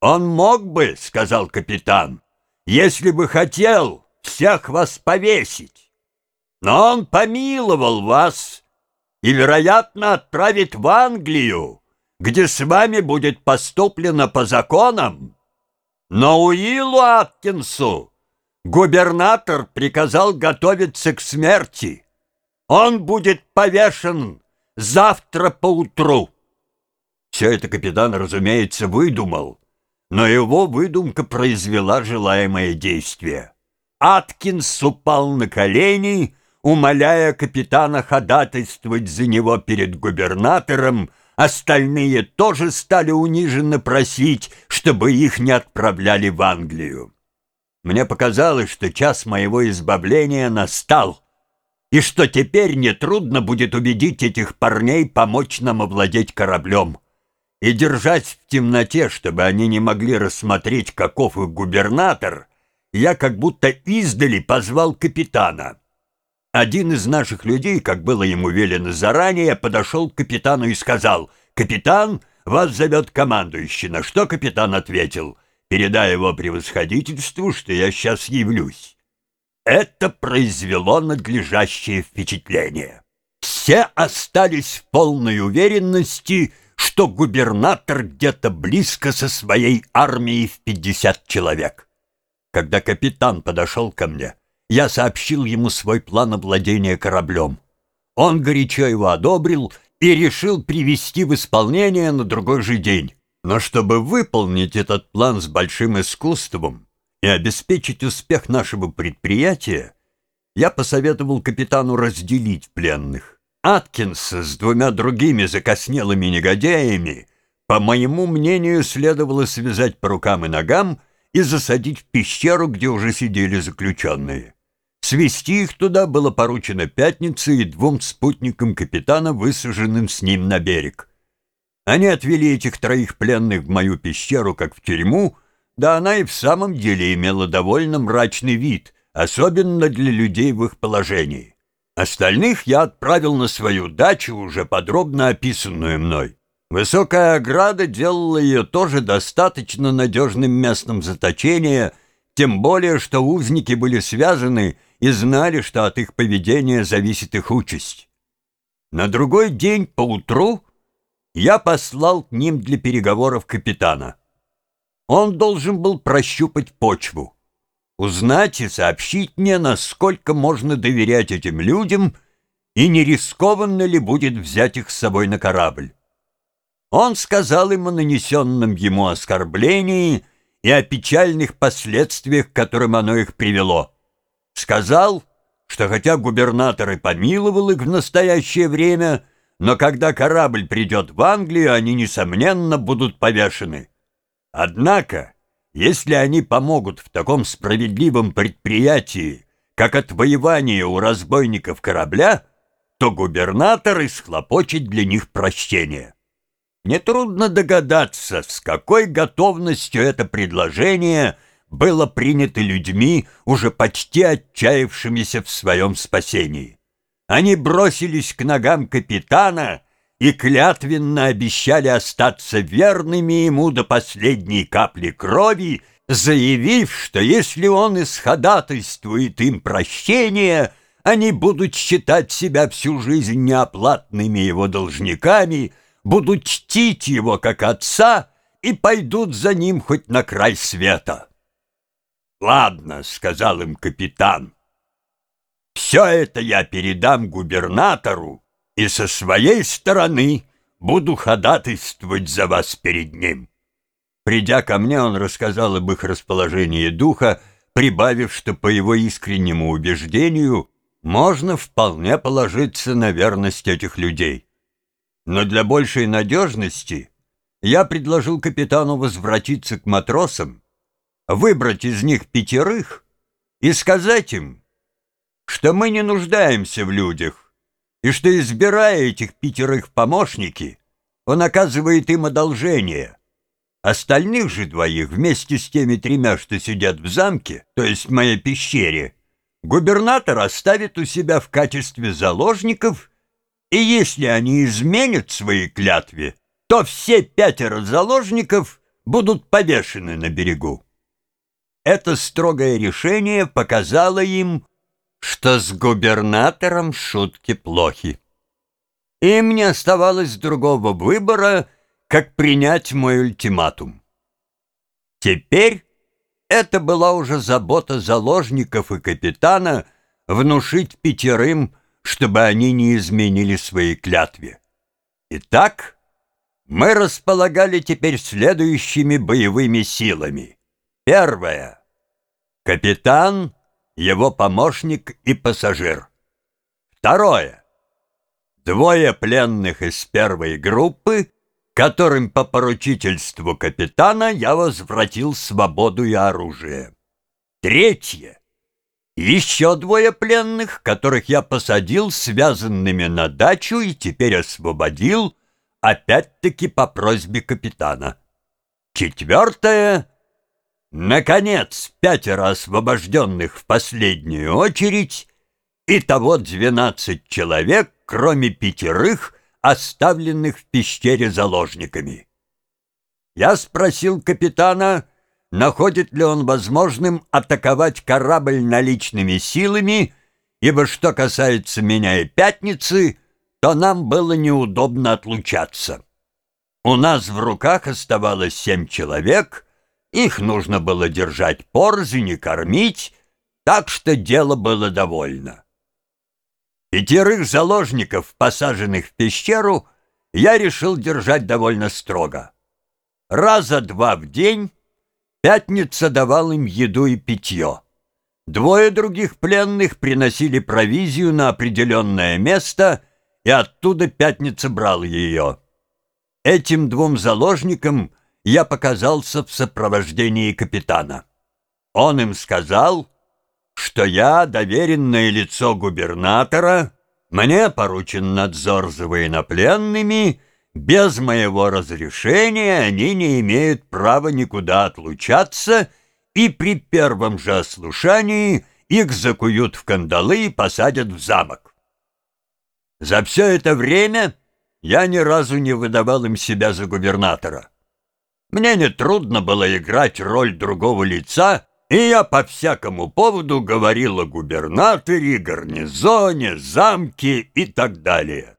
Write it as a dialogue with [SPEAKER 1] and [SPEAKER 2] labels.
[SPEAKER 1] «Он мог бы, — сказал капитан, — если бы хотел, всех вас повесить. Но он помиловал вас и, вероятно, отправит в Англию, где с вами будет поступлено по законам. Но Уиллу Аткинсу губернатор приказал готовиться к смерти. Он будет повешен завтра поутру. Все это капитан, разумеется, выдумал, но его выдумка произвела желаемое действие. Аткинс упал на колени, умоляя капитана ходатайствовать за него перед губернатором, остальные тоже стали униженно просить, чтобы их не отправляли в Англию. Мне показалось, что час моего избавления настал, и что теперь нетрудно будет убедить этих парней помочь нам овладеть кораблем и держать в темноте, чтобы они не могли рассмотреть, каков их губернатор, я как будто издали позвал капитана. Один из наших людей, как было ему велено заранее, подошел к капитану и сказал, «Капитан, вас зовет командующий». На что капитан ответил, «Передай его превосходительству, что я сейчас явлюсь». Это произвело надлежащее впечатление. Все остались в полной уверенности, что губернатор где-то близко со своей армией в 50 человек. Когда капитан подошел ко мне, я сообщил ему свой план овладения кораблем. Он горячо его одобрил и решил привести в исполнение на другой же день. Но чтобы выполнить этот план с большим искусством и обеспечить успех нашего предприятия, я посоветовал капитану разделить пленных. Аткинса с двумя другими закоснелыми негодяями, по моему мнению, следовало связать по рукам и ногам и засадить в пещеру, где уже сидели заключенные. Свести их туда было поручено пятнице и двум спутникам капитана, высаженным с ним на берег. Они отвели этих троих пленных в мою пещеру, как в тюрьму, да она и в самом деле имела довольно мрачный вид, особенно для людей в их положении. Остальных я отправил на свою дачу, уже подробно описанную мной. Высокая ограда делала ее тоже достаточно надежным местом заточения, тем более, что узники были связаны и знали, что от их поведения зависит их участь. На другой день поутру я послал к ним для переговоров капитана. Он должен был прощупать почву узнать и сообщить мне, насколько можно доверять этим людям и не рискованно ли будет взять их с собой на корабль. Он сказал им о нанесенном ему оскорблении и о печальных последствиях, к которым оно их привело. Сказал, что хотя губернатор и помиловал их в настоящее время, но когда корабль придет в Англию, они, несомненно, будут повешены. Однако... Если они помогут в таком справедливом предприятии, как отвоевание у разбойников корабля, то губернатор исхлопочет для них прощение. Нетрудно догадаться, с какой готовностью это предложение было принято людьми, уже почти отчаявшимися в своем спасении. Они бросились к ногам капитана и клятвенно обещали остаться верными ему до последней капли крови, заявив, что если он исходатайствует им прощение, они будут считать себя всю жизнь неоплатными его должниками, будут чтить его как отца и пойдут за ним хоть на край света. «Ладно», — сказал им капитан, — «все это я передам губернатору, и со своей стороны буду ходатайствовать за вас перед ним». Придя ко мне, он рассказал об их расположении духа, прибавив, что по его искреннему убеждению можно вполне положиться на верность этих людей. Но для большей надежности я предложил капитану возвратиться к матросам, выбрать из них пятерых и сказать им, что мы не нуждаемся в людях, и что, избирая этих пятерых помощники, он оказывает им одолжение. Остальных же двоих вместе с теми тремя, что сидят в замке, то есть в моей пещере, губернатор оставит у себя в качестве заложников, и если они изменят свои клятве, то все пятеро заложников будут повешены на берегу. Это строгое решение показало им, что с губернатором шутки плохи. Им не оставалось другого выбора, как принять мой ультиматум. Теперь это была уже забота заложников и капитана внушить пятерым, чтобы они не изменили своей клятве. Итак, мы располагали теперь следующими боевыми силами. Первое. Капитан, его помощник и пассажир. Второе. Двое пленных из первой группы, которым по поручительству капитана я возвратил свободу и оружие. Третье. Еще двое пленных, которых я посадил связанными на дачу и теперь освободил, опять-таки по просьбе капитана. Четвертое. Наконец, пятеро освобожденных в последнюю очередь, и того двенадцать человек, кроме пятерых, оставленных в пещере заложниками. Я спросил капитана, находит ли он возможным атаковать корабль наличными силами, ибо что касается меня и пятницы, то нам было неудобно отлучаться. У нас в руках оставалось семь человек, их нужно было держать порзень и кормить, так что дело было довольно. Пятерых заложников, посаженных в пещеру, я решил держать довольно строго. Раза два в день пятница давал им еду и питье. Двое других пленных приносили провизию на определенное место, и оттуда пятница брал ее. Этим двум заложникам я показался в сопровождении капитана. Он им сказал что я доверенное лицо губернатора, мне поручен надзор за военнопленными, без моего разрешения они не имеют права никуда отлучаться, и при первом же ослушании их закуют в кандалы и посадят в замок. За все это время я ни разу не выдавал им себя за губернатора. Мне не трудно было играть роль другого лица, и я по всякому поводу говорил о губернаторе, гарнизоне, замке и так далее.